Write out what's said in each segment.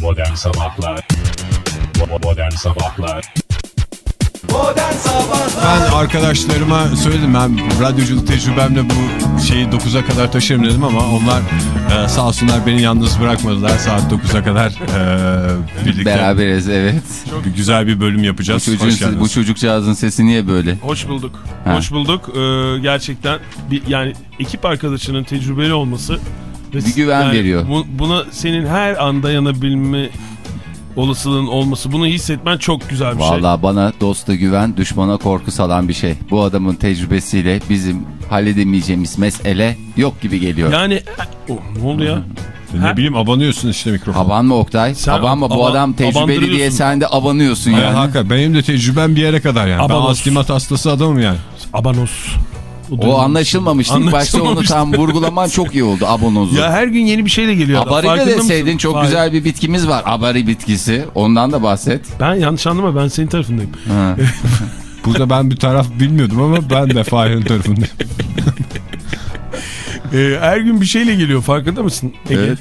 Modern Sabahlar Modern Sabahlar Modern Sabahlar Ben arkadaşlarıma söyledim ben radyoculuk tecrübemle bu şeyi 9'a kadar taşırım dedim ama onlar e, sağ olsunlar beni yalnız bırakmadılar saat 9'a kadar e, birlikte Beraberiz evet. bir güzel bir bölüm Bu, yapacağız. çocuğun, Hoş geldiniz. bu çocukcağızın sesi niye böyle? Hoş bulduk. Ha. Hoş bulduk. Ee, gerçekten bir, yani ekip arkadaşının tecrübeli olması Bir güven yani veriyor. bu- buna senin her an dayanabilme olasılığın olması, bunu hissetmen çok güzel bir şey. Vallahi bana dosta güven, düşmana korku salan bir şey. Bu adamın tecrübesiyle bizim halledemeyeceğimiz mesele yok gibi geliyor. Yani oh, ne oldu ya? Ne bileyim abanıyorsun işte mikrofon. Abanma Oktay. Sen abanma bu aba- adam tecrübeli diye sen de abanıyorsun Yani. yani. hakikaten benim de tecrübem bir yere kadar yani. Ben Abanos. aslimat hastası adamım yani. Abanos. O anlaşılmamış değil mi? Başta onu Anlaşılmamıştı. tam vurgulaman çok iyi oldu abonozu. Ya her gün yeni bir şeyle geliyor. Abari de deseydin mısın? çok Hayır. güzel bir bitkimiz var. Abari bitkisi. Ondan da bahset. Ben yanlış anlama ben senin tarafındayım. Burada ben bir taraf bilmiyordum ama ben de Fahir'in tarafındayım. Ee, her gün bir şeyle geliyor farkında mısın? Ege? Evet.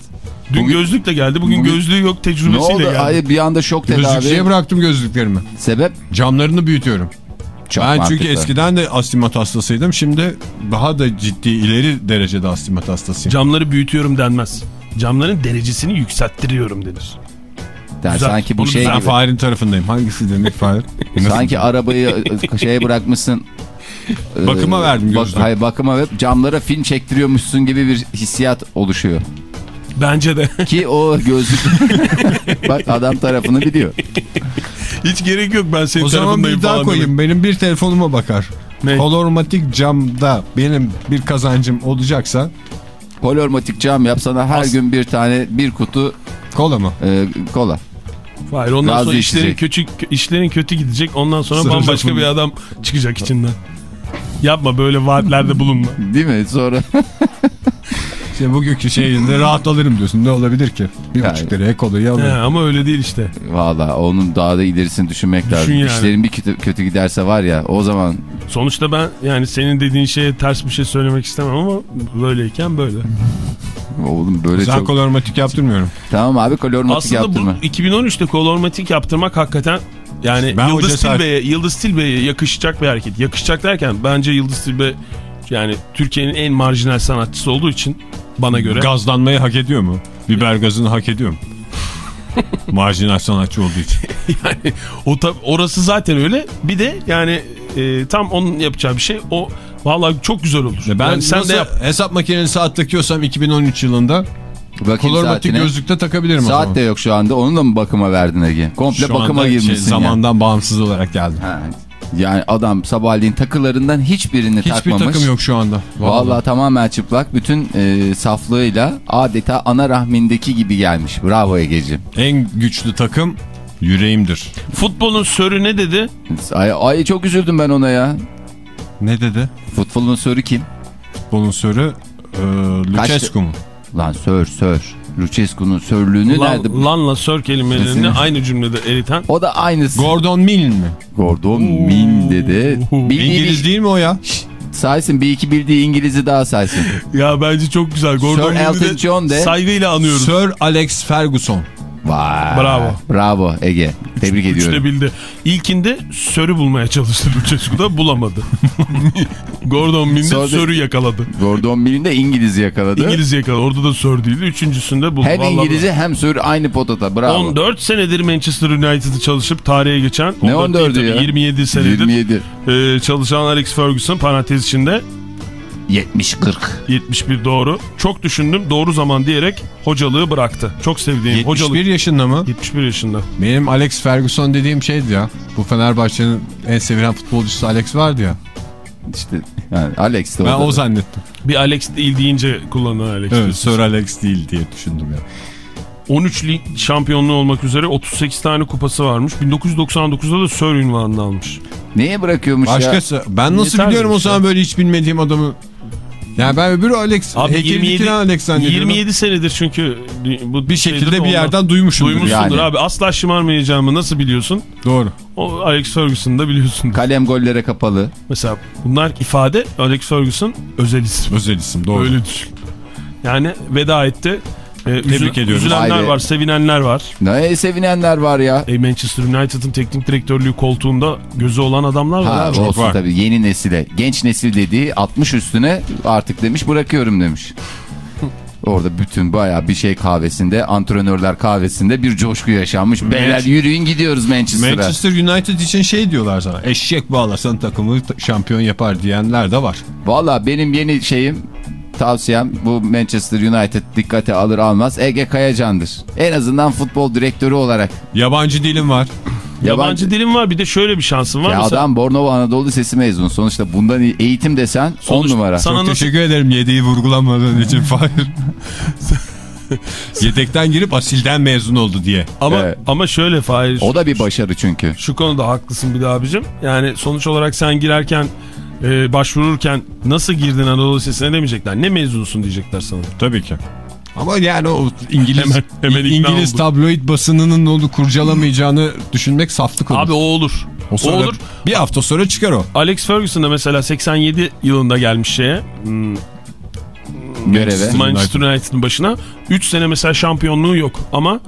Dün Bugün- gözlükle geldi. Bugün, Bugün- gözlüğü yok Ne tecrübesiyle oldu? geldi. Hayır bir anda şok tedavi. Gözlükçüye bıraktım gözlüklerimi. Sebep? Camlarını büyütüyorum. Çok ben mantıklı. çünkü eskiden de astigmat hastasıydım. Şimdi daha da ciddi ileri derecede astigmat hastasıyım. Camları büyütüyorum denmez. Camların derecesini yükselttiriyorum denir. Yani Güzel. sanki bu Bunu şey ben gibi. Fahir'in tarafındayım. Hangisi demek Fahir? Sanki arabayı e, şeye bırakmışsın. e, Bakıma verdim gözlüğü. hayır bakıma ve camlara film çektiriyormuşsun gibi bir hissiyat oluşuyor. Bence de. Ki o gözlük... Bak adam tarafını biliyor. Hiç gerek yok ben senin O zaman tarafındayım bir daha falan koyayım. Benim bir telefonuma bakar. Ne? Kolormatik camda benim bir kazancım olacaksa Polormatik cam yapsana her As- gün bir tane bir kutu kola mı? e, kola. Hayır ondan Gaz sonra işlerin kötü, işlerin kötü gidecek. Ondan sonra Sıra bambaşka lafını. bir adam çıkacak içinden. Yapma böyle vaatlerde bulunma. Değil mi? Sonra İşte bugünkü şeyinde rahat alırım diyorsun. Ne olabilir ki? Bir Yani. buçuk liraya kolayı He, alırım. ama öyle değil işte. valla onun daha da ilerisini düşünmek lazım. yani. İşlerin bir kötü, kötü giderse var ya o zaman Sonuçta ben yani senin dediğin şeye ters bir şey söylemek istemem ama böyleyken böyle. oğlum böyle Sen çok... kolormatik yaptırmıyorum. Tamam abi kolormatik Aslında yaptırma. bu 2013'te kolormatik yaptırmak hakikaten yani Ben Yıldız cesaret- Tilbe'ye Yıldız Tilbe'ye yakışacak bir hareket. Yakışacak derken bence Yıldız Tilbe yani Türkiye'nin en marjinal sanatçısı olduğu için bana göre Gazlanmayı hak ediyor mu? Biber gazını hak ediyor mu? Marjinal sanatçı olduğu için. yani o tab- orası zaten öyle. Bir de yani e, tam onun yapacağı bir şey o vallahi çok güzel olur. Ben Yani sen de yap. hesap makineli saat takıyorsam 2013 yılında Bakayım kolormatik gözlükte takabilirim o Saat zaman. de yok şu anda. Onu da mı bakıma verdin Ege? Komple Şu bakıma anda girmişsin şey, ya. zamandan bağımsız olarak geldim. Ha, Yani adam sabahleyin takılarından hiçbirini Hiçbir takmamış. takım yok şu anda. Vallahi tamamen çıplak. Bütün e, saflığıyla adeta ana rahmindeki gibi gelmiş. Bravo Ege'ciğim. En güçlü takım yüreğimdir. Futbolun sörü ne dedi? Ay, ay çok üzüldüm ben ona ya. Ne dedi? Futbolun sörü kim? Futbolun sörü e, Lucescu mu? Lan sör sör. Lucescu'nun sörlüğünü nerede? Lan, lanla sör kelimelerini Kesinlikle. aynı cümlede eriten. O da aynısı. Gordon Milne mi? Gordon Min dedi. Bildiği İngiliz değil mi o ya? saysın bir iki bildiği İngiliz'i daha saysın. Ya bence çok güzel. Gordon Sir Elton John de. Saygıyla anıyoruz. Sir Alex Ferguson. Vay. Bravo. Bravo Ege. Tebrik Üç ediyorum. bildi. İlkinde sörü bulmaya çalıştı Lucescu da bulamadı. Gordon Mill'de Sonra- sörü yakaladı. Gordon Mill'in de İngiliz yakaladı. İngiliz yakaladı. Orada da sör değildi. Üçüncüsünde buldu. Hem Vallahi İngiliz'i hem sör aynı potada. Bravo. 14 senedir Manchester United'ı çalışıp tarihe geçen Ne 14 14'ü değil ya? tabii, 27 senedir 27. e, çalışan Alex Ferguson parantez içinde 70-40. 71 doğru. Çok düşündüm doğru zaman diyerek hocalığı bıraktı. Çok sevdiğim 71 hocalık. yaşında mı? 71 yaşında. Benim Alex Ferguson dediğim şeydi ya. Bu Fenerbahçe'nin en sevilen futbolcusu Alex vardı ya. İşte yani Alex de Ben o zannettim. Bir Alex değil deyince kullanılan Alex. Evet. Sir Alex değil diye düşündüm ya. 13 lig şampiyonluğu olmak üzere 38 tane kupası varmış. 1999'da da Sir ünvanını almış. Neye bırakıyormuş ya? Başkası. Ben nasıl Yeter biliyorum o zaman ya. böyle hiç bilmediğim adamı. Yani ben öbürü Alex. Abi heykeli 27, dikilen Alex zannediyorum. 27 senedir çünkü bu Bir şekilde de bir ondan- yerden duymuşumdur. Duymuşsundur Yani. abi. Asla şımarmayacağımı nasıl biliyorsun? Doğru. O Alex Ferguson'ı da biliyorsun. Kalem gollere kapalı. Mesela bunlar ifade Alex Ferguson özel isim. Özel isim doğru. Öyle düşün. Yani veda etti. Tebrik ediyoruz. Üzülenler Aile- var, sevinenler var. Ne sevinenler var ya. E, Manchester United'ın teknik direktörlüğü koltuğunda gözü olan adamlar var. Ha, abi. olsun var. tabii yeni nesile. Genç nesil dediği 60 üstüne artık demiş bırakıyorum demiş. Orada bütün bayağı bir şey kahvesinde, antrenörler kahvesinde bir coşku yaşanmış. Beyler yürüyün gidiyoruz Manchester'a. Manchester United için şey diyorlar sana. Eşek bağlasan takımı ta- şampiyon yapar diyenler de var. Valla benim yeni şeyim tavsiyem bu Manchester United dikkate alır almaz Ege Kayacan'dır. En azından futbol direktörü olarak. Yabancı dilim var. Yabancı dilim var bir de şöyle bir şansın var. Ya Mesela adam Bornova Anadolu Lisesi mezunu. Sonuçta bundan iyi eğitim desen 10 Sonuç- numara. sana Çok nasıl- teşekkür ederim yediği vurgulamadığın için Fahir. Yedekten girip asilden mezun oldu diye. ama Evet. ama şöyle Fahir. O da bir başarı çünkü. Şu konuda haklısın bir de abicim. Yani sonuç olarak sen girerken e, başvururken nasıl girdin Anadolu Lisesi'ne demeyecekler. Ne mezunusun diyecekler sana. Tabii ki. Ama yani o İngiliz Hemen- hemen İngiliz tabloid basınının onu kurcalamayacağını düşünmek saflık olur. Abi o olur. o, O, olur. Bir hafta sonra çıkar o. Alex Ferguson da mesela 87 yılında gelmiş şeye. hmm, Göreve. Manchester United'ın başına. 3 sene mesela şampiyonluğu yok ama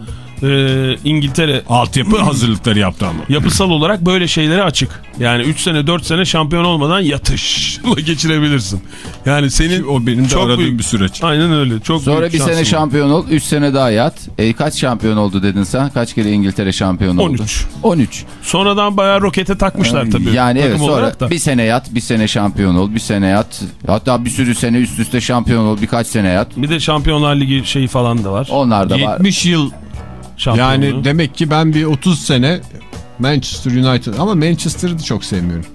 e, İngiltere Altyapı hazırlıkları yaptı ama. yapısal olarak böyle şeylere açık. Yani 3 sene 4 sene şampiyon olmadan yatışla geçirebilirsin. Yani senin O benim de Çok aradığım büyük- bir süreç. aynen öyle. Çok Sonra bir sene var. şampiyon ol, 3 sene daha yat. E, kaç şampiyon oldu dedin sen? Kaç kere İngiltere şampiyon oldu? 13. 13. Sonradan bayağı rokete takmışlar tabii. Yani evet sonra da. bir sene yat, bir sene şampiyon ol, bir sene yat. Hatta bir sürü sene üst üste şampiyon ol, birkaç sene yat. Bir de Şampiyonlar Ligi şeyi falan da var. Onlar da var. 70 yıl Şampiyonluğu. yani demek ki ben bir 30 sene Manchester United ama Manchester'ı da çok sevmiyorum.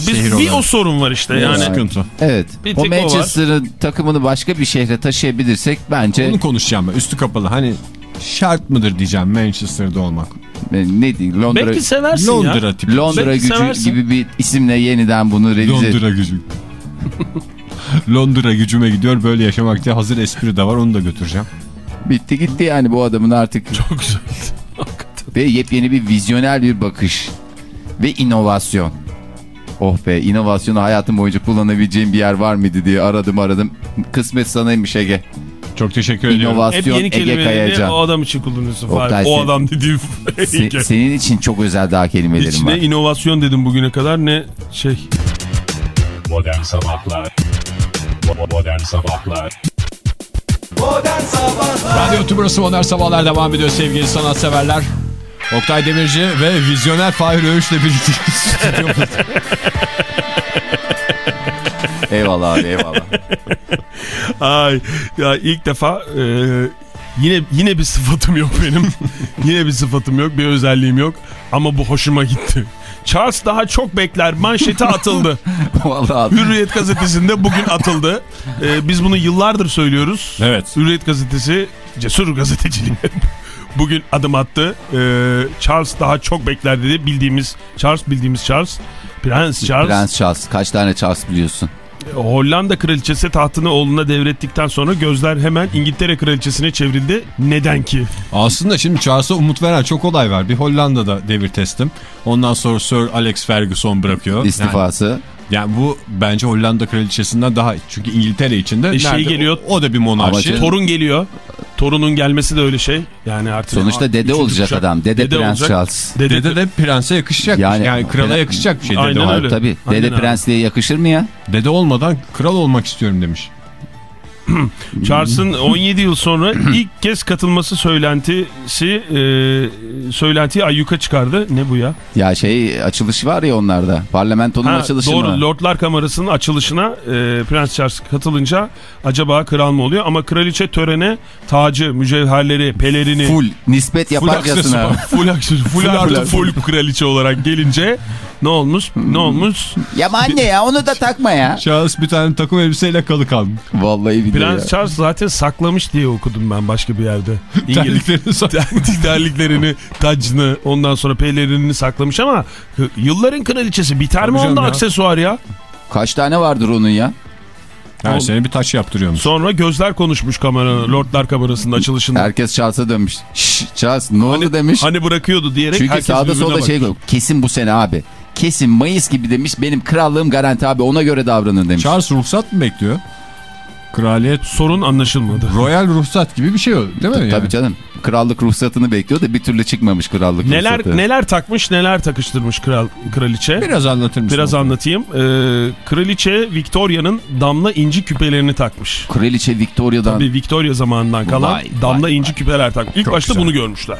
Şehir Biz, bir olarak. o sorun var işte yani. Sıkıntı. Evet. Bir O tek o. Manchester'ın takımını başka bir şehre taşıyabilirsek bence Onu konuşacağım ben üstü kapalı. Hani şart mıdır diyeceğim Manchester'da olmak. ne diyeyim Londra Belki seversin ya. Londra tipi. Londra Belki gücü seversin. gibi bir isimle yeniden bunu revize Londra gücü. Londra gücüme gidiyor böyle yaşamak diye hazır espri de var onu da götüreceğim. Bitti gitti yani bu adamın artık Çok güzel. ve yepyeni bir vizyoner bir bakış ve inovasyon. Oh be inovasyonu hayatım boyunca kullanabileceğim bir yer var mıydı diye aradım aradım. Kısmet sanaymış Ege. Çok teşekkür ediyorum. Hep İnovasyon yeni Ege kelimeleri Kayacan. o adam için kullanıyorsun. Oktay. O sen- adam dediğim Se- senin için çok özel daha kelimelerim Hiç var. ne inovasyon dedim bugüne kadar ne şey. Modern Sabahlar Modern Sabahlar Modern Sabahlar Radyo Tümrüt'ü Modern Sabahlar devam ediyor sevgili sanatseverler. Oktay Demirci ve vizyoner Fahir Öğüş'le birlikte stüdyomuzda. Eyvallah abi eyvallah. Ay ya ilk defa e, yine yine bir sıfatım yok benim. yine bir sıfatım yok, bir özelliğim yok ama bu hoşuma gitti. Charles daha çok bekler manşeti atıldı. Vallahi Hürriyet gazetesinde bugün atıldı. E, biz bunu yıllardır söylüyoruz. Evet. Hürriyet gazetesi cesur gazeteciliği bugün adım attı. E, Charles daha çok bekler dedi. Bildiğimiz Charles bildiğimiz Charles. Prens Charles. Prens Charles kaç tane Charles biliyorsun? Hollanda kraliçesi tahtını oğluna devrettikten sonra gözler hemen İngiltere kraliçesine çevrildi. Neden ki? Aslında şimdi Charles'a umut veren çok olay var. Bir Hollanda'da devir teslim. Ondan sonra Sir Alex Ferguson bırakıyor. İstifası. yani bu bence Hollanda kraliçesinden daha çünkü İngiltere içinde E şey nerede- geliyor. O, o da bir monarşi. Ama Torun geliyor. Torunun gelmesi de öyle şey. Yani artık Sonuçta dede olacak kuşak. adam. Dede, Prens olacak. Charles. Dede, Dede de prense yakışacak. Yani- Yani, krala Aynen. yakışacak bir şey Aynen dede. öyle. olmak. Tabii. Aynen Dede abi. prensliğe yakışır mı ya? Dede olmadan kral olmak istiyorum demiş. Charles'ın 17 yıl sonra ilk kez katılması söylentisi e, söylentiyi ayyuka çıkardı. Ne bu ya? Ya şey açılışı var ya onlarda. Parlamentonun Ha, açılışı doğru mı? Lordlar Kamerası'nın açılışına e, Prens Charles katılınca acaba kral mı oluyor? Ama kraliçe törene tacı, mücevherleri, pelerini Full nispet yaparcasına. full aksesuar, full, Full artı full kraliçe olarak gelince ne olmuş? Ne olmuş? ya anne ya onu da takma ya. Charles bir tane takım elbiseyle kalı kaldı. Vallahi bir Prens Charles zaten saklamış diye okudum ben başka bir yerde. Terliklerini sak- terliklerini, tacını, ondan sonra pelerinini saklamış ama yılların kraliçesi biter mi Tabii canım onda ya. aksesuar ya? Kaç tane vardır onun ya? Her sene bir taş yaptırıyormuş. Sonra gözler konuşmuş kamera, Lordlar Kamerası'nın açılışında. Herkes Charles'a dönmüş. Şşş Charles ne oldu demiş. Hani bırakıyordu diyerek Çünkü herkes sağda solda bakmış. şey koyuyor. Kesin bu sene abi. Kesin Mayıs gibi demiş. Benim krallığım garanti abi ona göre davranın demiş. Charles ruhsat mı bekliyor? Kraliyet Sorun anlaşılmadı. royal ruhsat gibi bir şey o değil mi? Tabii yani? canım. Krallık ruhsatını bekliyor da bir türlü çıkmamış krallık Neler ruhsatı. neler takmış neler takıştırmış kral kraliçe. Biraz anlatır mısın? Biraz anlatayım. Ee, kraliçe Victoria'nın damla inci küpelerini takmış. Kraliçe Victoria'dan Tabii Victoria zamanından kalan Vay, damla vay, inci küpeler takmış. İlk Çok başta güzel. bunu görmüşler.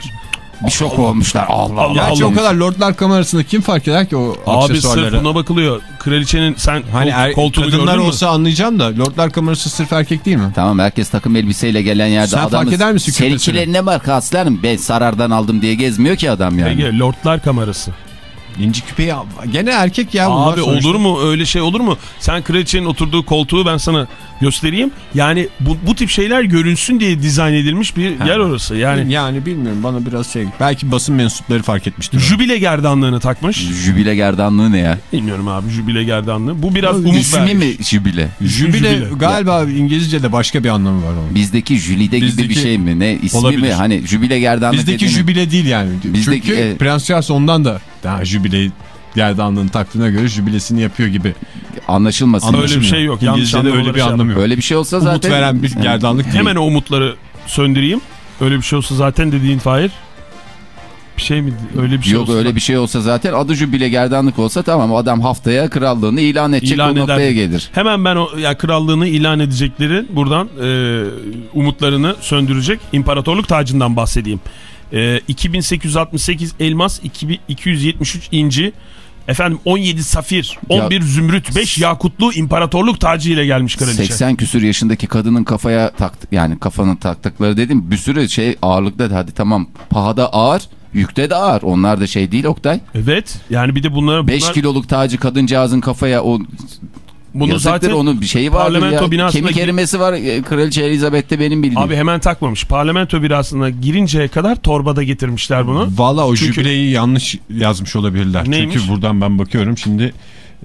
Bir şok olmuşlar. Allah Allah. Gerçi Allah. o kadar Lordlar Kamerası'nda kim fark eder ki o Abi sırf buna bakılıyor. Kraliçenin sen Hani er, koltuğunu kadınlar olsa anlayacağım da Lordlar Kamerası sırf erkek değil mi? Tamam herkes takım elbiseyle gelen yerde Sen fark adamı eder misin küpesini? Seninkilerine bak aslanım ben sarardan aldım diye gezmiyor ki adam yani. Ege, Lordlar kamerası. İnci küpeyi gene erkek ya. Abi sonuçta. olur mu öyle şey olur mu? Sen kraliçenin oturduğu koltuğu ben sana göstereyim. Yani bu, bu tip şeyler görünsün diye dizayn edilmiş bir yer orası. Yani Yani bilmiyorum bana biraz şey belki basın mensupları fark etmiştir. jübile gerdanlığını takmış. Jübile gerdanlığı ne ya? Bilmiyorum abi jübile gerdanlığı. Bu biraz umut İsmi vermiş. mi jübile? Jübile, Jübile. galiba İngilizce'de başka bir anlamı var onun. Bizdeki jülide gibi Bizdeki- bir şey mi? Ne ismi Olabilir. mi? Hani jübile gerdanlığı Bizdeki dediğini- jübile değil yani. Bizdeki, Çünkü e- Prens Charles ondan da daha jübileyi gerdanlığını taktığına göre jübilesini yapıyor gibi. anlaşılmasın. Öyle bir şey yok. İngilizce'de öyle bir şey anlamı yok. Öyle bir şey olsa Umut zaten veren bir gerdanlık değil. Hemen o umutları söndüreyim. Öyle bir şey olsa zaten dediğin Fahir. Bir şey mi? Öyle bir şey Yok olsa. öyle bir şey olsa zaten adı jübile gerdanlık olsa tamam o adam haftaya krallığını ilan edecek İlan o eder. noktaya gelir. Hemen ben o ya krallığını ilan edecekleri buradan e, umutlarını söndürecek imparatorluk tacından bahsedeyim. E, 2868 elmas, 2273 inci, efendim 17 safir, 11 zümrüt, 5 yakutlu imparatorluk tacı ile gelmiş kraliçe. 80 küsür yaşındaki kadının kafaya taktı yani kafanın taktıkları dedim bir sürü şey ağırlıkta hadi tamam pahada ağır yükte de ağır onlar da şey değil Oktay. Evet. Yani bir de bunlara 5 bunlar, kiloluk tacı kadıncağızın kafaya o bunu yazıktır zaten onun bir şeyi vardır parlamento ya. binasına Kemik erimesi var e, Kraliçe Elizabeth'te benim bildiğim. Abi hemen takmamış. Parlamento binasına girinceye kadar torbada getirmişler bunu. Valla o Çünkü- jübileyi yanlış yazmış olabilirler. Neymiş? Çünkü buradan ben bakıyorum şimdi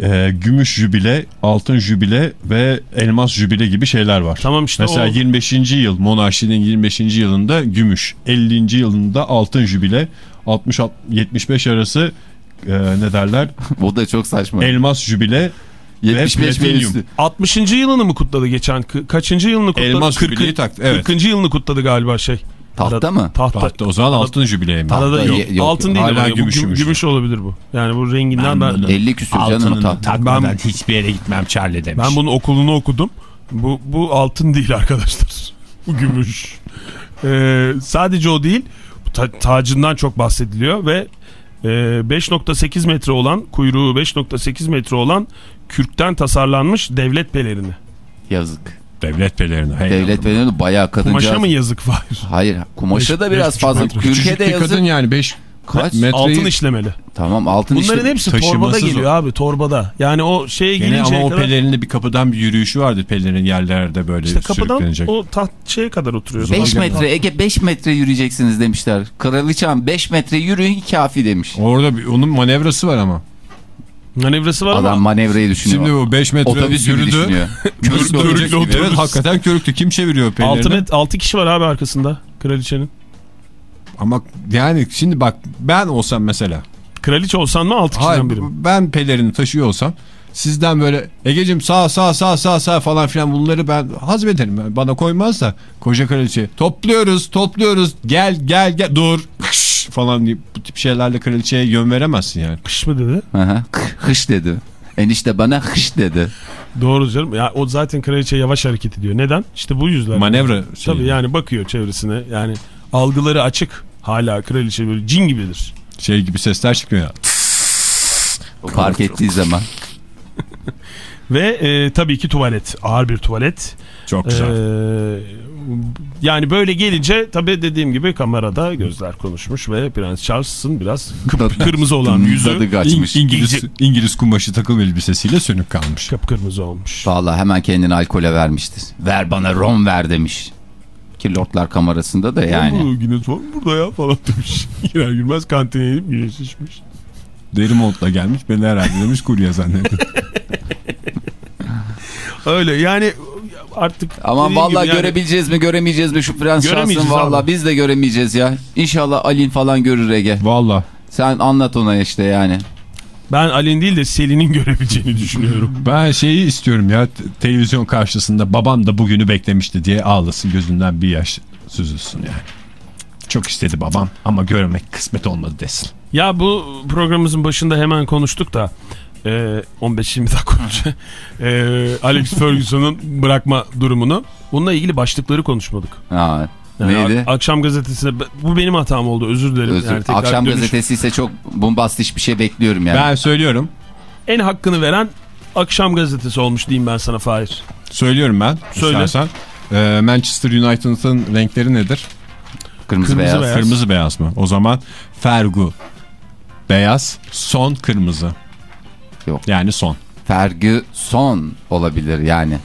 e, gümüş jübile, altın jübile ve elmas jübile gibi şeyler var. Tamam işte Mesela o 25. yıl monarşinin 25. yılında gümüş, 50. yılında altın jübile, 60-75 arası e, ne derler o da çok saçma. elmas jübile 75 ve platinyum. üstü. 60. yılını mı kutladı geçen? Kaçıncı yılını kutladı? Elmas 40. jübileyi taktı, evet. 40. yılını kutladı galiba şey. Tahta Arada- mı? Tahta. Tahta o zaman altın jübile mi? Tahta yok. yok. Altın değil Hala ama gümüş, gümüş, olabilir bu. Yani bu renginden ben, ben, 50 küsür canım tahta. takmadan hiçbir yere gitmem Charlie demiş. bunun okulunu okudum. Bu, bu altın değil arkadaşlar. bu gümüş. Ee, sadece o değil. Bu ta- tacından çok bahsediliyor ve e, 5.8 metre olan kuyruğu 5.8 metre olan kürkten tasarlanmış devlet pelerini. Yazık. Devlet pelerini. Hey Devlet pelerini bayağı kadıncağız. Kumaşa mı yazık var? Hayır kumaşa da Beş- biraz beş buçuk fazla. Kürke de yazık. kadın yani 5 Kaç? metreyi Altın işlemeli. Tamam altın Bunların işte. hepsi torbada geliyor o. abi torbada. Yani o şeye Gene girinceye ama o kadar pelerinde bir kapıdan bir yürüyüşü vardı pelerin yerlerde böyle işte kapıdan o taht şeye kadar oturuyor. 5 Zor metre Ege 5 metre yürüyeceksiniz demişler. Kraliçem 5 metre yürüyün kafi demiş. Orada bir, onun manevrası var ama. Manevrası var Adam ama manevrayı düşünüyor. Şimdi bu 5 metre Otobüs yürüdü. Körüklü otobüs. Evet hakikaten körüklü. Kim çeviriyor pelerini? 6, met, 6 kişi var abi arkasında kraliçenin. Ama yani şimdi bak ben olsam mesela. Kraliçe olsan mı 6 Hayır kişiden biri ben pelerini taşıyor olsam sizden böyle Egecim sağ sağ sağ sağ sağ falan filan bunları ben hazmederim. Yani Bana koymaz da koca kraliçe topluyoruz topluyoruz gel gel gel dur Kış falan diye bu tip şeylerle kraliçeye yön veremezsin yani. Kış mı dedi? Aha, Hış dedi. Enişte bana hış dedi. Doğru canım. Ya o zaten kraliçe yavaş hareket ediyor. Neden? İşte bu yüzden. Manevra şeyi. Tabii yani bakıyor çevresine. Yani algıları açık. Hala kraliçe böyle cin gibidir. Şey gibi sesler çıkıyor ya. O fark ettiği zaman. Ve e, tabii ki tuvalet. Ağır bir tuvalet. Çok güzel. Ee, yani böyle gelince tabii dediğim gibi kamerada gözler konuşmuş ve Prens Charles'ın biraz kıp- kırmızı olan yüzü kaçmış. İng- İngiliz, İngiliz kumaşı takım elbisesiyle sönük kalmış. kıpkırmızı olmuş. Vallahi hemen kendini alkole vermiştir. Ver bana rom ver demiş. Ki Lordlar kamerasında da yani. Yani. Guinness var mı burada ya falan demiş. Girer girmez kantine inip güneş içmiş. Deri montla gelmiş beni herhalde demiş kurye zannediyor. Öyle yani artık Ama dediğim vallahi yani- görebileceğiz mi göremeyeceğiz mi şu Prens vallahi abi. biz de göremeyeceğiz ya. İnşallah Alin falan görür Ege. Valla. Sen anlat ona işte yani. Ben Ali'nin değil de Selin'in görebileceğini düşünüyorum. Ben şeyi istiyorum ya televizyon karşısında babam da bugünü beklemişti diye ağlasın gözünden bir yaş süzülsün yani. Çok istedi babam ama görmek kısmet olmadı desin. Ya bu programımızın başında hemen konuştuk da e, 15-20 dakika önce e, Alex Ferguson'un bırakma durumunu. Bununla ilgili başlıkları konuşmadık. Ha, Yani neydi? akşam gazetesine bu benim hatam oldu özür dilerim. Özür. Yani Akşam dönüş- gazetesi ise çok bombastik bir şey bekliyorum yani. Ben söylüyorum. En hakkını veren akşam gazetesi olmuş diyeyim ben sana Fahir. Söylüyorum ben. Söyle. istersen. Ee, Manchester United'ın renkleri nedir? Kırmızı, Kırmızı beyaz. beyaz. Kırmızı beyaz mı? O zaman Fergu beyaz, son kırmızı. Yok. Yani son. Ferguson olabilir yani.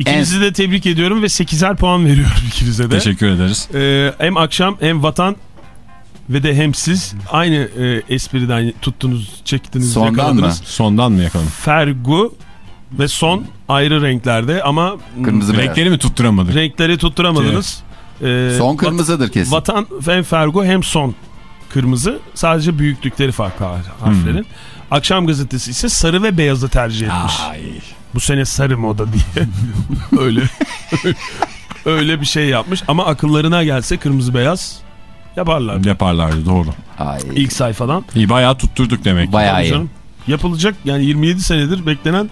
İkinizi de tebrik ediyorum ve 8'er puan veriyorum ikinize de. Teşekkür ederiz. Ee, hem akşam hem vatan ve de hem siz aynı e, espriden tuttunuz, çektiniz, Sondan yakaladınız. Sondan mı yakalım? Fergu ve son ayrı renklerde ama Kırmızı beyaz. Renkleri mi tutturamadık? renkleri tutturamadınız. Ee, Son kırmızıdır kesin. Vatan hem Fergu hem son kırmızı. Sadece büyüklükleri farklı har- harflerin. Hmm. Akşam gazetesi ise sarı ve beyazı tercih etmiş. Ay. Bu sene sarı moda diye. öyle öyle bir şey yapmış ama akıllarına gelse kırmızı beyaz yaparlar. Yaparlardı doğru. Ay. İlk sayfadan. İyi bayağı tutturduk demek. Bayağı iyi. canım. Yapılacak yani 27 senedir beklenen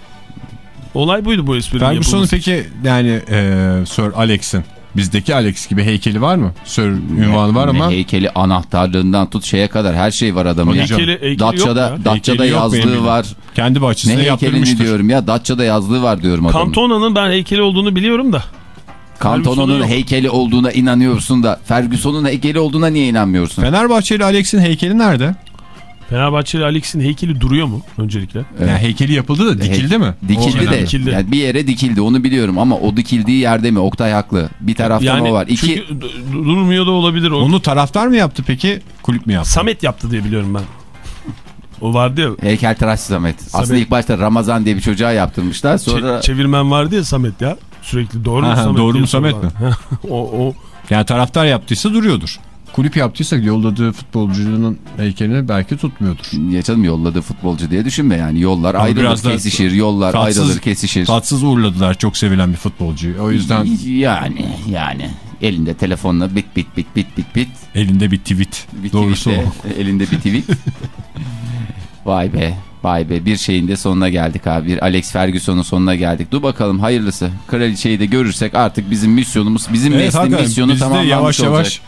olay buydu bu esprinin Ferguson'un peki yani e, Sir Alex'in bizdeki Alex gibi heykeli var mı? Sir ünvanı var Ne ama Heykeli anahtarlığından tut şeye kadar her şey var adamın. Heykeli, heykeli Datça'da, yok ya. Datça'da Heykeli yok yazlığı benim var. kendi Ne bahçesinde heykelini yaptırmıştır. diyorum ya Datça'da yazlığı var diyorum adamın. Kantona'nın ben heykeli olduğunu biliyorum da. Kantona'nın yok. heykeli olduğuna inanıyorsun da Ferguson'un heykeli olduğuna niye inanmıyorsun? Fenerbahçeli Alex'in heykeli nerede? Fenerbahçeli Alex'in heykeli duruyor mu öncelikle? Evet. Yani heykeli yapıldı da dikildi mi? Dikildi O de. dikildi. Yani bir yere dikildi onu biliyorum ama o dikildiği yerde mi? Oktay haklı. Bir taraftan Yani o var. İki çünkü durmuyor da olabilir. O. Onu taraftar mı yaptı peki? Kulüp mü yaptı? Samet yaptı diye biliyorum ben. O vardı ya. heykeltıraş Samet. Aslında Samet. ilk başta Ramazan diye bir çocuğa yaptırmışlar. Sonra çevirmen vardı ya Samet ya. Sürekli doğru mu Aha, Samet? doğru mu Samet soruyorlar. o, o Yani taraftar yaptıysa duruyordur. Kulüp yaptıysa yolladığı futbolcunun heykelini belki tutmuyordur. yaşadım yolladığı futbolcu diye düşünme yani. Yollar Ama ayrılır biraz kesişir. Yollar tatsız- ayrılır kesişir. Tatsız uğurladılar çok sevilen bir futbolcuyu. O yüzden Yani yani elinde telefonla bit bit bit bit bit bit. elinde bir tweet. bir Doğrusu o. tweetle, Elinde bir tweet. vay be vay be bir şeyin de sonuna geldik abi. Bir Alex Ferguson'un sonuna geldik. Dur bakalım hayırlısı. Kraliçeyi de görürsek artık bizim misyonumuz bizim Evet, neslin misyonu tamamlanmış yavaş olacak. yavaş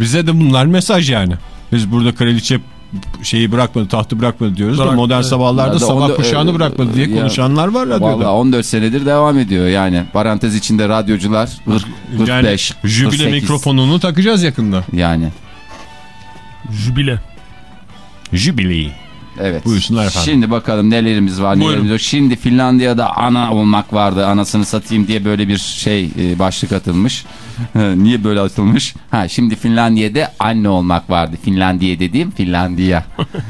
bize de bunlar mesaj yani. Biz burada kraliçe şeyi bırakmadı, tahtı bırakmadı diyoruz da Bırak- modern evet. sabahlarda da sabah onda- kuşağını e, bırakmadı diye ya- konuşanlar var radyoda. Vallahi 14 senedir devam ediyor yani. Parantez içinde radyocular 40, 45, yani jübile 48. mikrofonunu takacağız yakında. Yani jübile. Jübile. Evet. Buyursunlar efendim. Şimdi bakalım nelerimiz var Buyurun. nelerimiz yok. Şimdi Finlandiya'da ana olmak vardı. Anasını satayım diye böyle bir şey e, başlık atılmış. Niye böyle atılmış? Ha şimdi Finlandiya'da anne olmak vardı. Finlandiya dediğim Finlandiya.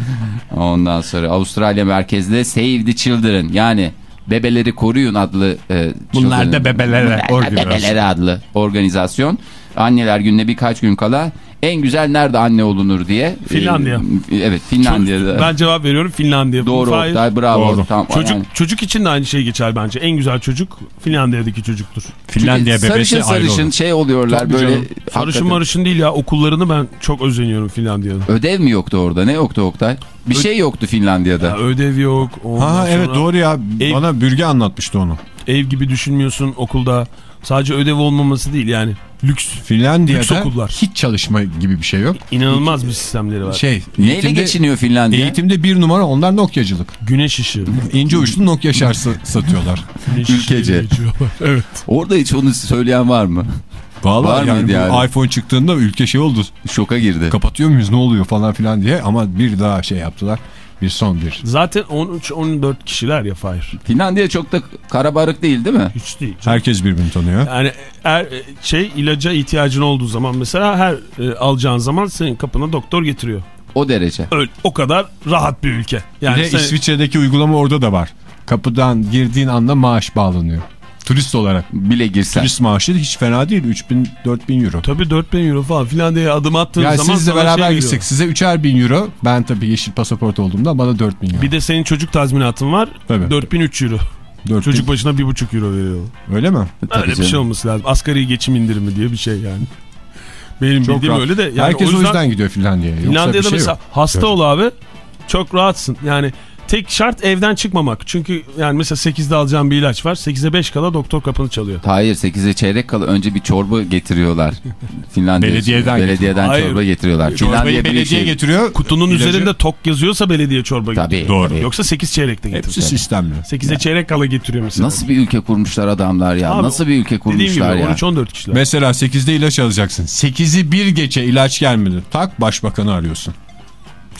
Ondan sonra Avustralya merkezde Save the Children yani Bebeleri Koruyun adlı e, Bunlar da bebelere. Bebelere adlı organizasyon. Anneler gününe birkaç gün kala en güzel nerede anne olunur diye. Finlandiya. E, evet Finlandiya'da. Ben cevap veriyorum Finlandiya. Doğru Fahir- Oktay bravo. Doğru. Tamam, Çocuk, yani- çocuk için de aynı şey geçer bence. En güzel çocuk Finlandiya'daki çocuktur. Finlandiya Çünkü bebesi sarışın ayrı sarışın olur. şey oluyorlar Tabii böyle. canım. Sarışın marışın değil ya okullarını ben çok özeniyorum Finlandiya'da. Ödev mi yoktu orada? Ne yoktu Oktay? Bir şey yoktu Finlandiya'da. Ya ödev yok. Ha evet doğru ya. Ev- Bana Bürge anlatmıştı onu. Ev gibi düşünmüyorsun okulda. Sadece ödev olmaması değil yani. Lüks. Lüks Finlandiya'da okullar. hiç çalışma gibi bir şey yok. İnanılmaz bir sistemleri var. Şey, Neyle eğitimde, geçiniyor Finlandiya? eğitimde bir numara onlar Nokia'cılık. Güneş ışığı. İnce uçlu Nokia şarjı satıyorlar. Güneş Ülkece. Evet. Orada hiç onu söyleyen var mı? Var Vallahi yani, mıydı yani? iPhone çıktığında ülke şey oldu. Şoka girdi. Kapatıyor muyuz ne oluyor falan filan diye ama bir daha şey yaptılar. Bir son bir. Zaten 13-14 kişiler ya Fahir. Finlandiya çok da karabarık değil değil mi? Hiç değil. Herkes birbirini tanıyor. Yani er, şey ilaca ihtiyacın olduğu zaman mesela her e, alacağın zaman senin kapına doktor getiriyor. O derece. Öyle, o kadar rahat bir ülke. Yani bir de sen- İsviçre'deki uygulama orada da var. Kapıdan girdiğin anda maaş bağlanıyor. Turist olarak. bile girsen. Turist maaşı hiç fena değil. 3000 4000 euro. Tabii 4000 euro falan filan diye adım attığın Yani zaman sizle sana beraber şey gitsek size 3'er bin euro. Ben tabii yeşil pasaport olduğumda bana 4000 euro. Bir de senin çocuk tazminatın var. Tabii. 4003 euro. 4000 Çocuk başına 1,5 euro veriyor. Öyle mi? Tabii Öyle bir canım. şey olması lazım. Asgari geçim indirimi diye bir şey yani. Benim Çok bildiğim rahat. öyle de. Yani Herkes o o yüzden, yüzden gidiyor Finlandiya'ya. Yoksa Finlandiya'da bir şey mesela yok. hasta Evet. ol abi. Çok rahatsın. Yani tek şart evden çıkmamak. Çünkü yani mesela 8'de alacağım bir ilaç var. 8'e 5 kala doktor kapını çalıyor. Hayır 8'e çeyrek kala önce bir çorba getiriyorlar. Finlandiya. Belediyeden Belediyeden Hayır. çorba getiriyorlar. Çorbayı Finlandiya belediye Büyükşehir- getiriyor. Kutunun İlacı- üzerinde tok yazıyorsa belediye çorba Tabii. getiriyor. Doğru. Yoksa 8 çeyrekte Hepsi getiriyor. sistemli. 8'e çeyrek kala getiriyor mesela. Nasıl bir ülke kurmuşlar adamlar ya? Abi, Nasıl bir ülke Dediğim gibi kurmuşlar ya? 13-14 kişiler. Mesela 8'de ilaç alacaksın. 8'i bir geçe ilaç gelmedi. Tak başbakanı arıyorsun.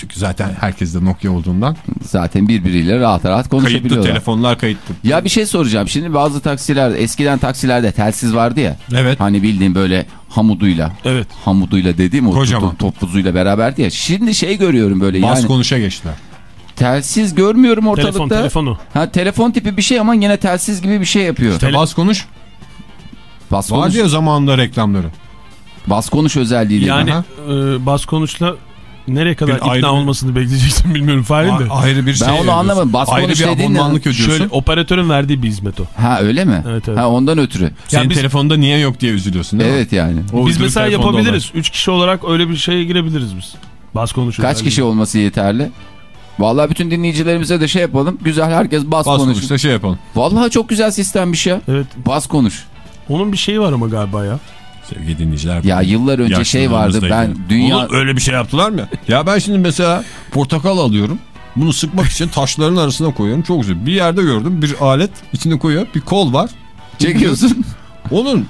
Çünkü zaten herkeste Nokia olduğundan Zaten birbiriyle rahat rahat kayıtlı konuşabiliyorlar. telefonlar kayıtlı. Ya bir şey soracağım. Şimdi bazı taksilerde eskiden taksilerde telsiz vardı ya. Evet. Hani bildiğin böyle hamuduyla. Evet. Hamuduyla dediğim o Kocaman. top- topuzuyla beraberdi ya. Şimdi şey görüyorum böyle Bas yani konuşa geçtiler. telsiz görmüyorum ortalıkta. Telefon telefonu. Ha telefon tipi bir şey ama yine telsiz gibi bir şey yapıyor. Tele- Bas konuş. Bas konuş, Vardı ya zamanında reklamları. bas konuş özelliği. Yani e, bas konuşla nereye kadar Bir ikna ayrı bir- olmasını bekleyeceksin bilmiyorum Fahir de. Ayrı bir şey. Ben onu ödüyorsun. anlamadım. Bas ayrı konuş bir ne? abonmanlık ödüyorsun. Şöyle operatörün verdiği bir hizmet o. Ha öyle mi? Evet, evet. Ha ondan ötürü. Senin Ya biz- telefonda niye yok diye üzülüyorsun değil mi? Evet yani. O biz mesela yapabiliriz. 3 kişi olarak öyle bir şeye girebiliriz biz. Bas konuş. Kaç kişi olması yeterli? Vallahi bütün dinleyicilerimize de şey yapalım. Güzel herkes bas, Bas konuş. konuşta şey yapalım. Vallahi çok güzel sistemmiş ya. Evet. Bas konuş. Onun bir şeyi var ama galiba ya. Sevgili dinleyiciler. Ya yıllar önce şey vardı. Ben dünya Oğlum öyle bir şey yaptılar mı? ya ben şimdi mesela portakal alıyorum. Bunu sıkmak için taşların arasına koyuyorum. Çok güzel. Bir yerde gördüm bir alet içine koyuyor. Bir kol var. çekiyorsun. Onun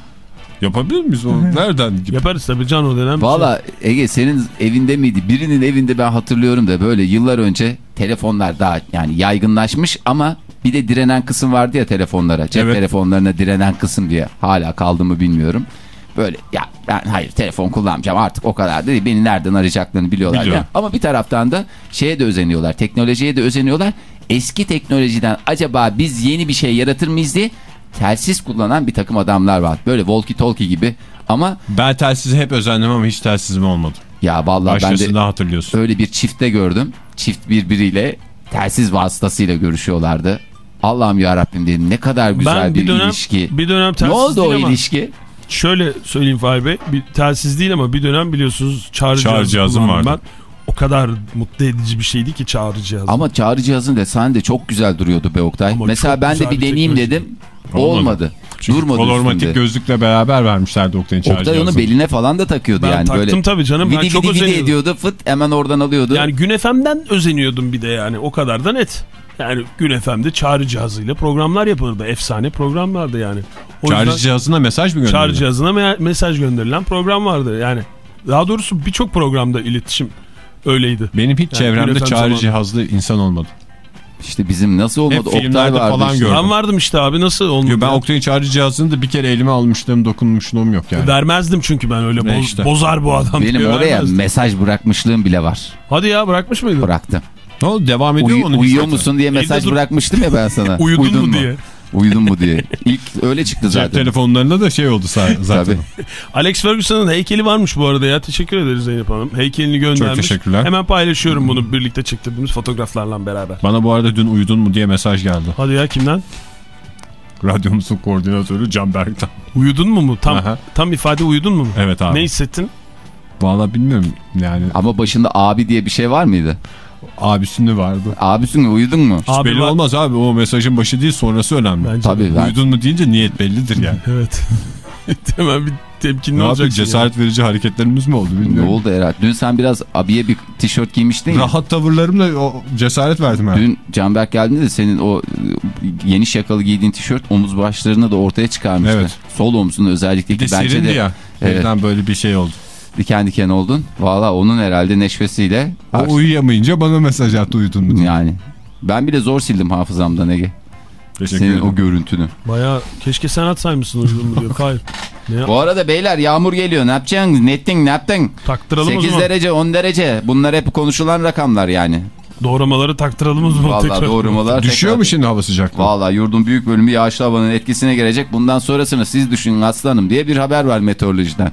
yapabilir miyiz onu? Nereden? gibi? Yaparız tabii can o denen bir şey. Valla Ege senin evinde miydi? Birinin evinde ben hatırlıyorum da böyle yıllar önce telefonlar daha yani yaygınlaşmış ama bir de direnen kısım vardı ya telefonlara. Cep Evet. telefonlarına direnen kısım diye. Hala kaldı mı bilmiyorum. Böyle ya ben hayır telefon kullanmayacağım artık o kadar değil. Beni nereden arayacaklarını biliyorlar. Biliyorum. Ya. Ama bir taraftan da şeye de özeniyorlar. Teknolojiye de özeniyorlar. Eski teknolojiden acaba biz yeni bir şey yaratır mıyız diye telsiz kullanan bir takım adamlar var. Böyle walkie talkie gibi ama Ben telsize hep özendim ama hiç telsizim olmadı. ya vallahi ben de hatırlıyorsun. öyle bir çifte gördüm. Çift birbiriyle telsiz vasıtasıyla görüşüyorlardı. Allah'ım ya Rabbim dedim ne kadar güzel ben bir, bir dönem ilişki. bir dönem Ne telsiz oldu değil o ama ilişki? Şöyle söyleyeyim Fahir Bey. Bir telsiz değil ama bir dönem biliyorsunuz çağrı, Çağrı cihazı vardı. Ben. O kadar mutlu edici bir şeydi ki çağrı cihazı. Ama çağrı cihazın da sen de çok güzel duruyordu be Oktay. Ama Mesela ben de bir bir deneyeyim teknoloji. dedim. Olmadı. Olmadı. Çünkü Durmadı kolormatik üstünde. gözlükle beraber vermişlerdi Oktay'ın çağrı Oktay onu beline falan da takıyordu Ben yani. taktım böyle tabii canım, ben Vidi çok vidi vidi özeniyordum. ediyordu fıt hemen oradan alıyordu. Yani Gün FM'den özeniyordum bir de yani o kadar da net. Yani Gün FM'de çağrı cihazıyla programlar yapılırdı. Efsane programlardı yani. O Çağrı yüzden cihazına mesaj mı gönderiyor? çağrı cihazına me- mesaj gönderilen program vardı. Yani daha doğrusu birçok programda iletişim öyleydi. Benim hiç Yani çevremde çağrı zamanı. cihazlı insan olmadı. İşte bizim nasıl olmadı? Hep Oktay filmlerde vardı falan işte. gördüm. Ben vardım işte abi nasıl olmadı? Yo, ben ya? Oktay'ın çağrı cihazını da bir kere elime almışlığım dokunmuşluğum yok yani. Vermezdim çünkü ben öyle boz- işte. bozar bu adam Benim oraya vermezdim. mesaj bırakmışlığım bile var. Hadi ya bırakmış mıydın? Bıraktım. Ne oldu devam ediyor Uyu- mu uyuyor musun diye mesaj bırakmıştım ya ben sana. Uyudun, mu diye. Uyudun mu diye. İlk öyle çıktı Cep zaten. telefonlarında da şey oldu zaten. Tabii. Alex Ferguson'ın heykeli varmış bu arada ya. Teşekkür ederiz Zeynep Hanım. Heykelini göndermiş. teşekkürler. Hemen paylaşıyorum bunu birlikte çektirdiğimiz fotoğraflarla beraber. Bana bu arada dün uyudun mu diye mesaj geldi. Hadi ya kimden? Radyomuzun koordinatörü Can Berk'ten. Uyudun mu mu? Tam Aha. tam ifade uyudun mu? mu? Evet abi. Ne hissettin? Valla bilmiyorum yani Ama başında abi diye bir şey var mıydı? Abisini vardı. Abisin uyudun mu? Hiç Abi belli var- olmaz abi o mesajın başı değil sonrası önemli. Bence Tabii ben. Uyudun mu deyince niyet bellidir yani. Evet. Hemen bir temkinli ne yapayım cesaret verici hareketlerimiz mi oldu Ne bilmiyorum. oldu Erat? Dün sen biraz abiye bir tişört giymiştin ya. Rahat tavırlarımla o cesaret verdim yani. Dün Canberk geldiğinde de senin o e, geniş yakalı giydiğin tişört omuz başlarını da ortaya çıkarmıştı. Evet. Sol omzunu özellikle Bir de bence serindi de ya. Evet. Birden böyle bir şey oldu. Diken diken oldun. Valla onun herhalde neşvesiyle O uyuyamayınca bana mesaj attı uyudun mu yani. Ben bile zor sildim hafızamdan Ege. Teşekkür Senin ederim. o görüntünü. Baya keşke sen atsaymışsın uyudun mu diyor. Hayır. Ne? Bu arada beyler yağmur geliyor. Ne yapacaksın? Ne ettin? Ne yaptın? Taktıralım o 8 zaman. derece 10 derece. Bunlar hep konuşulan rakamlar yani. Doğramaları taktıralım o zaman Vallahi tekrar. doğrumalar. Düşüyor tekrar- mu şimdi hava sıcaklığı? Vallahi yurdun büyük bölümü yağışlı havanın etkisine gelecek. Bundan sonrasını siz düşünün aslanım diye bir haber var meteorolojiden.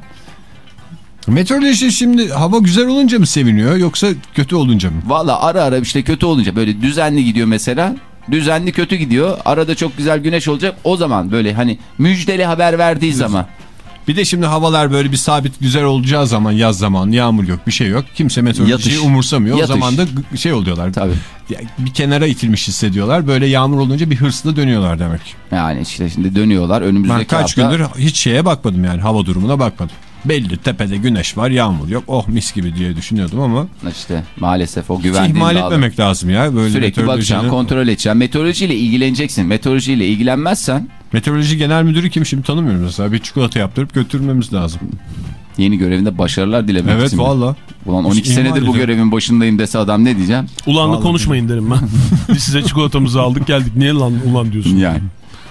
Meteoroloji şimdi hava güzel olunca mı seviniyor yoksa kötü olunca mı? Vallahi ara ara işte kötü olunca böyle düzenli gidiyor mesela. Düzenli kötü gidiyor. Arada çok güzel güneş olacak. O zaman böyle hani müjdeli haber verdiği zaman. Bir de şimdi havalar böyle bir sabit güzel olacağı zaman yaz zaman yağmur yok bir şey yok. Kimse meteorolojiyi Yatış. umursamıyor. Yatış. O zaman da şey oluyorlar. Tabii. Bir kenara itilmiş hissediyorlar. Böyle yağmur olunca bir hırsla dönüyorlar demek. Yani işte şimdi dönüyorlar önümüzdeki Ben kaç hafta. gündür hiç şeye bakmadım yani hava durumuna bakmadım. Belli tepede güneş var yağmur yok. Oh mis gibi diye düşünüyordum ama İşte maalesef o hiç güvenliğini ihmal aldı. etmemek lazım ya. Böyle Sürekli bakacaksın, kontrol edeceksin. Meteorolojiyle ilgileneceksin. Meteorolojiyle ilgilenmezsen Meteoroloji genel müdürü kim şimdi tanımıyorum mesela. Bir çikolata yaptırıp götürmemiz lazım. yeni görevinde başarılar dilemek Evet valla. Ulan Hiç 12 ihmal senedir bu görevin başındayım dese adam ne diyeceğim? Ulanla Vallahi konuşmayın derim ben. Biz size çikolatamızı aldık geldik. Niye lan ulan diyorsun? Yani.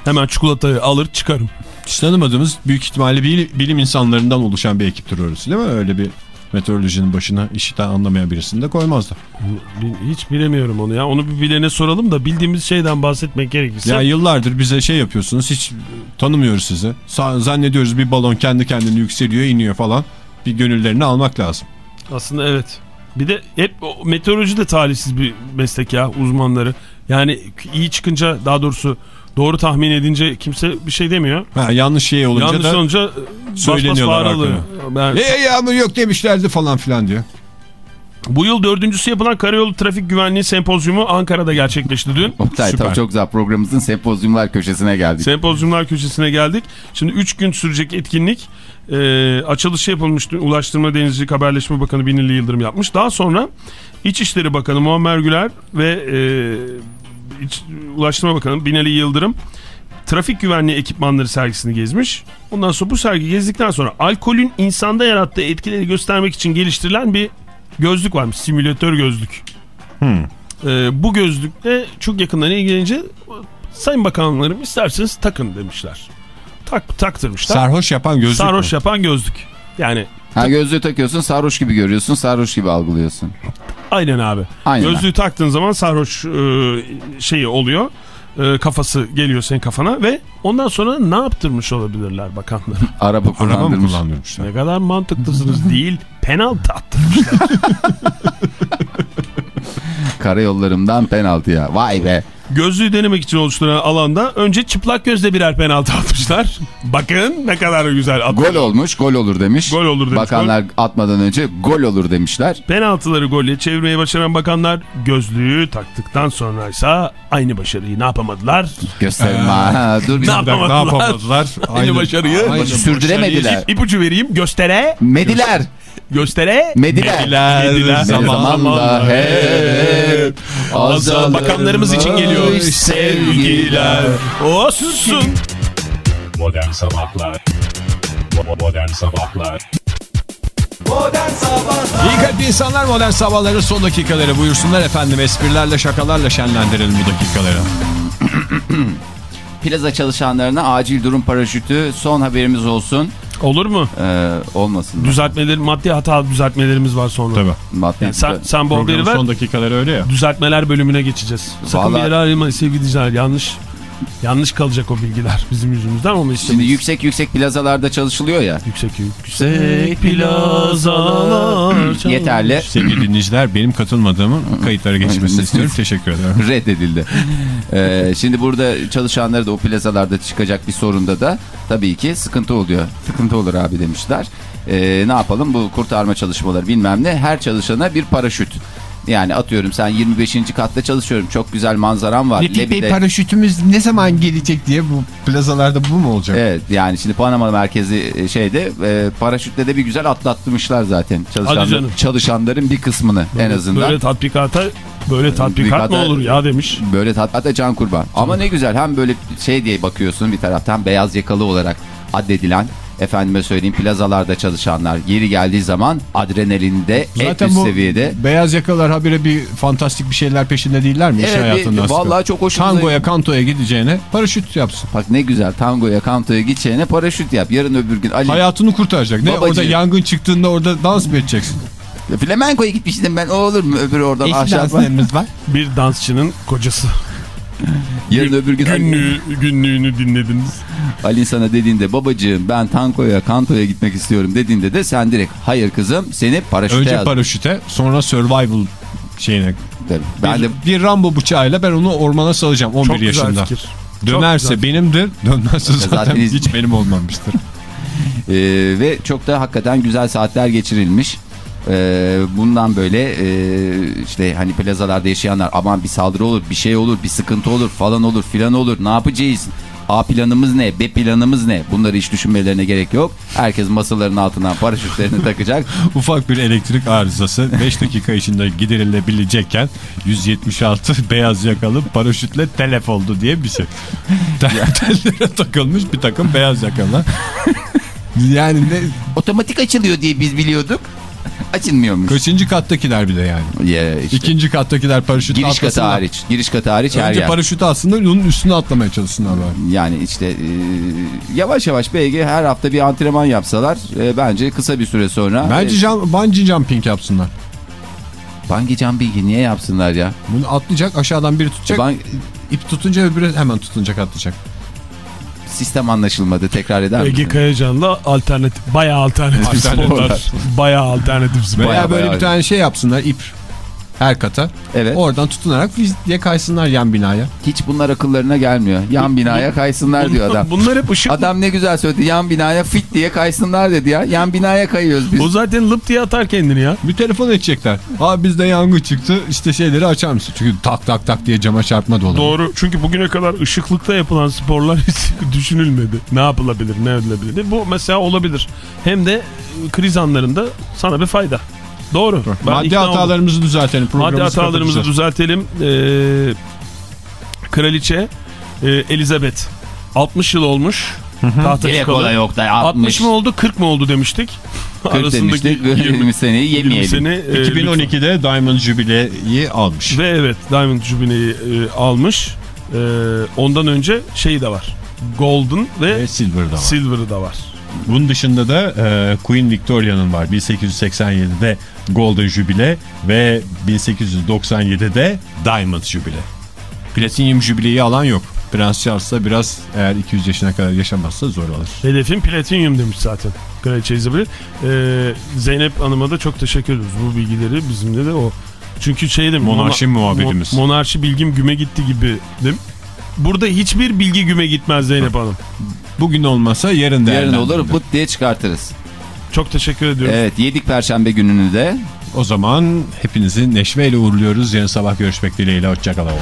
Hemen çikolatayı alır çıkarım. Hiç tanımadığımız büyük ihtimalle bilim, insanlarından oluşan bir ekiptir orası değil mi? Öyle bir meteorolojinin başına işiten anlamayan birisini de koymazlar. Hiç bilemiyorum onu ya. Onu bir bilene soralım da bildiğimiz şeyden bahsetmek gerekirse. Ya yıllardır bize şey yapıyorsunuz hiç tanımıyoruz sizi. Zannediyoruz bir balon kendi kendine yükseliyor iniyor falan. Bir gönüllerini almak lazım. Aslında evet. Bir de hep meteoroloji de talihsiz bir meslek ya uzmanları. Yani iyi çıkınca daha doğrusu doğru tahmin edince kimse bir şey demiyor. Ha, yanlış şey olunca Yanlış da olunca söyleniyorlar bas. Ben, e, yağmur yok demişlerdi falan filan diyor. bu yıl dördüncüsü yapılan Karayolu Trafik Güvenliği Sempozyumu Ankara'da gerçekleşti dün. Oktay Süper. tabii çok güzel programımızın sempozyumlar köşesine geldik. Sempozyumlar köşesine geldik. Şimdi 3 gün sürecek etkinlik e, açılışı yapılmıştı. Ulaştırma Denizcilik Haberleşme Bakanı Binali Yıldırım yapmış. Daha sonra İçişleri Bakanı Muammer Güler ve e, Ulaştırma Bakanı Binali Yıldırım trafik güvenliği ekipmanları sergisini gezmiş. Ondan sonra bu sergi gezdikten sonra alkolün insanda yarattığı etkileri göstermek için geliştirilen bir gözlük varmış. Simülatör gözlük. E, bu gözlükle çok yakından ilgilenince Sayın Bakanlarım isterseniz takın demişler. Tak, taktırmışlar. Sarhoş yapan gözlük Sarhoş mü? yapan gözlük. Yani Ha gözlüğü takıyorsun sarhoş gibi görüyorsun sarhoş gibi algılıyorsun. aynen abi. Aynen. Gözlüğü taktığın zaman sarhoş e, şeyi oluyor. E, kafası geliyor senin kafana ve ondan sonra ne yaptırmış olabilirler bakanlar? Araba Araba mı kullandırmış. kullandırmışlar? ne kadar mantıklısınız değil. Penaltı attırmışlar. Karayollarımdan penaltıya. Vay be. Gözlüğü denemek için oluşturan alanda önce çıplak gözle birer penaltı atmışlar. Bakın ne kadar güzel atmış. Gol olmuş gol olur demiş. Gol olur demiş. Bakanlar atmadan önce gol olur demişler. Penaltıları golle çevirmeyi başaran bakanlar gözlüğü taktıktan sonraysa aynı başarıyı ne yapamadılar? Gösterme. Ha, dur bir Ne yapamadılar? Ne yapamadılar? Aynı başarıyı aynı sürdüremediler. İp, ipucu vereyim. Göstere. Mediler. Göstere. Mediler. Mediler, Mediler. Zamanla hep azalır. Bakanlarımız için geliyor. Sevgiler olsun. Modern Sabahlar Modern Sabahlar Modern Sabahlar İyi kalpli insanlar modern sabahların son dakikaları buyursunlar efendim. Esprilerle şakalarla şenlendirelim bu dakikaları. Plaza çalışanlarına acil durum paraşütü son haberimiz olsun. Olur mu? Ee, olmasın. Düzeltmeler, maddi hata düzeltmelerimiz var sonra. Tabii. Maddi Yani sen, sen bu haberi ver. son dakikaları öyle ya. Düzeltmeler bölümüne geçeceğiz. Sakın Vallahi- bir yere ayrılmayın sevgili dinleyiciler. Yanlış yanlış kalacak o bilgiler bizim yüzümüzden onu Şimdi istemeyiz. yüksek yüksek plazalarda çalışılıyor ya. yüksek yüksek plazalar. Yeterli. Sevgili dinleyiciler benim katılmadığımı kayıtlara geçmesini istiyorum. Teşekkür ederim. reddedildi. Ee, şimdi burada çalışanları da o plazalarda çıkacak bir sorunda da tabii ki sıkıntı oluyor. Sıkıntı olur abi demişler. Ee, ne yapalım bu kurtarma çalışmaları bilmem ne her çalışana bir paraşüt. Yani atıyorum sen 25. katta çalışıyorum çok güzel manzaram var. Refik Bey paraşütümüz ne zaman gelecek diye bu plazalarda bu mu olacak? Evet yani şimdi Panama merkezi e, şeyde e, paraşütle de bir güzel atlatmışlar zaten çalışanlar, çalışanların bir kısmını en azından. Böyle tatbikata böyle tatbikat mı Tatbikata- olur ya demiş. Böyle tat hatta can kurban. Ama ne güzel hem böyle şey diye bakıyorsun bir taraftan beyaz yakalı olarak addedilen efendime söyleyeyim plazalarda çalışanlar yeri geldiği zaman adrenalinde en Zaten üst bu seviyede. beyaz yakalar habire bir fantastik bir şeyler peşinde değiller mi iş Evet, bir- hayatından? sonra? vallahi çok hoşumuza- Tangoya kantoya gideceğine paraşüt yapsın. Bak ne güzel tangoya kantoya gideceğine paraşüt yap. Yarın öbür gün Ali Hayatını kurtaracak. Ne Babacığım. orada yangın çıktığında orada dans mı edeceksin? Flamenco'ya gitmiştim ben o olur mu? Öbürü oradan aşağı. var. Bir dansçının kocası. Yarın öbür gün Günlüğü, günlüğünü dinlediniz. Ali sana dediğinde babacığım ben tankoya kantoya gitmek istiyorum dediğinde de sen direkt hayır kızım seni paraşüte Önce yaz. paraşüte sonra survival şeyine. Tabii. Ben de bir, bir Rambo bıçağıyla ben onu ormana salacağım 11 Çok güzel yaşında. fikir. Dönerse güzel. benimdir, dönmezse zaten, zaten hiç benim olmamıştır. Ee, ve çok da hakikaten güzel saatler geçirilmiş. Ee, bundan böyle e, işte hani plazalarda yaşayanlar aman bir saldırı olur, bir şey olur, bir sıkıntı olur falan olur filan olur ne yapacağız? A planımız ne? B planımız ne? Bunları hiç düşünmelerine gerek yok. Herkes masaların altından paraşütlerini takacak. Ufak bir elektrik arızası 5 dakika içinde giderilebilecekken 176 beyaz yakalı paraşütle telef oldu diye bir şey. Tel- Tellere takılmış bir takım beyaz yakalı. Yani ne, Otomatik açılıyor diye biz biliyorduk. Açılmıyormuş. kaçıncı kattakiler bir de yani. Ya işte. İkinci kattakiler paraşüt Giriş katı hariç. Giriş katı hariç her Önce yer. paraşütü aslında onun üstüne atlamaya çalışsınlar. Yani işte e, yavaş yavaş BG her hafta bir antrenman yapsalar e, bence kısa bir süre sonra. Bence e, jump, bungee jumping yapsınlar. Bungee jumping'i niye yapsınlar ya? Bunu atlayacak aşağıdan biri tutacak. Ban- ip tutunca öbürü hemen tutunacak atlayacak. Sistem anlaşılmadı tekrar eder misin? Ege Kayacan'la alternatif, bayağı alternatif Alternatif sporlar. bayağı alternatif spor. Veya Bayağı böyle bayağı. bir tane şey yapsınlar ip her kata. Evet. Oradan tutunarak fiz diye kaysınlar yan binaya. Hiç bunlar akıllarına gelmiyor. Yan binaya kaysınlar diyor adam. Bunlar hep ışık. Adam ne güzel söyledi. Yan binaya fit diye kaysınlar dedi ya. Yan binaya kayıyoruz biz. O zaten lıp diye atar kendini ya. Bir telefon edecekler. Abi bizde yangın çıktı işte şeyleri açar mısın? Çünkü tak tak tak diye cama çarpma olur. Doğru. Çünkü bugüne kadar ışıklıkta yapılan sporlar hiç düşünülmedi. Ne yapılabilir, ne edilebilir. Bu mesela olabilir. Hem de kriz anlarında sana bir fayda. Doğru. Ben Maddi ikna oldum. hatalarımızı düzeltelim. Maddi hatalarımızı düzeltelim. Ee, kraliçe e, Elizabeth 60 yıl olmuş. Tahta Dile çıkalı. kolay yok da 60 60. mı oldu 40 mı oldu demiştik. 40 demiştik. 20 seneyi 20 yemeyelim. sene, e, lütfen. 2012'de Diamond Jubilee'yi almış. Ve evet Diamond Jubilee'yi e, almış. E, ondan önce şeyi de var. Golden ve Ve Silver'da var. Silver'ı da var. Bunun dışında da e, Queen Victoria'nın var. 1887'de Golden Jubilee ve 1897'de Diamond Jubilee. Platinum Jubilee'yi alan yok. Prens Charles da biraz eğer 200 yaşına kadar yaşamazsa zor alır. Hedefim Platinum demiş zaten. Kraliçe Elizabeth. E, Zeynep Hanım'a da çok teşekkür ediyoruz. Bu bilgileri bizimle de o. Çünkü şey dedim. Monarşi mona- muhabbetimiz. mo- monarşi bilgim güme gitti gibi dedim. Burada hiçbir bilgi güme gitmez Zeynep Hanım. Bugün olmasa yarın Yarın olur pıt diye çıkartırız. Çok teşekkür ediyorum. Evet yedik perşembe gününü de. O zaman hepinizi neşveyle uğurluyoruz. Yarın sabah görüşmek dileğiyle. Hoşçakalın.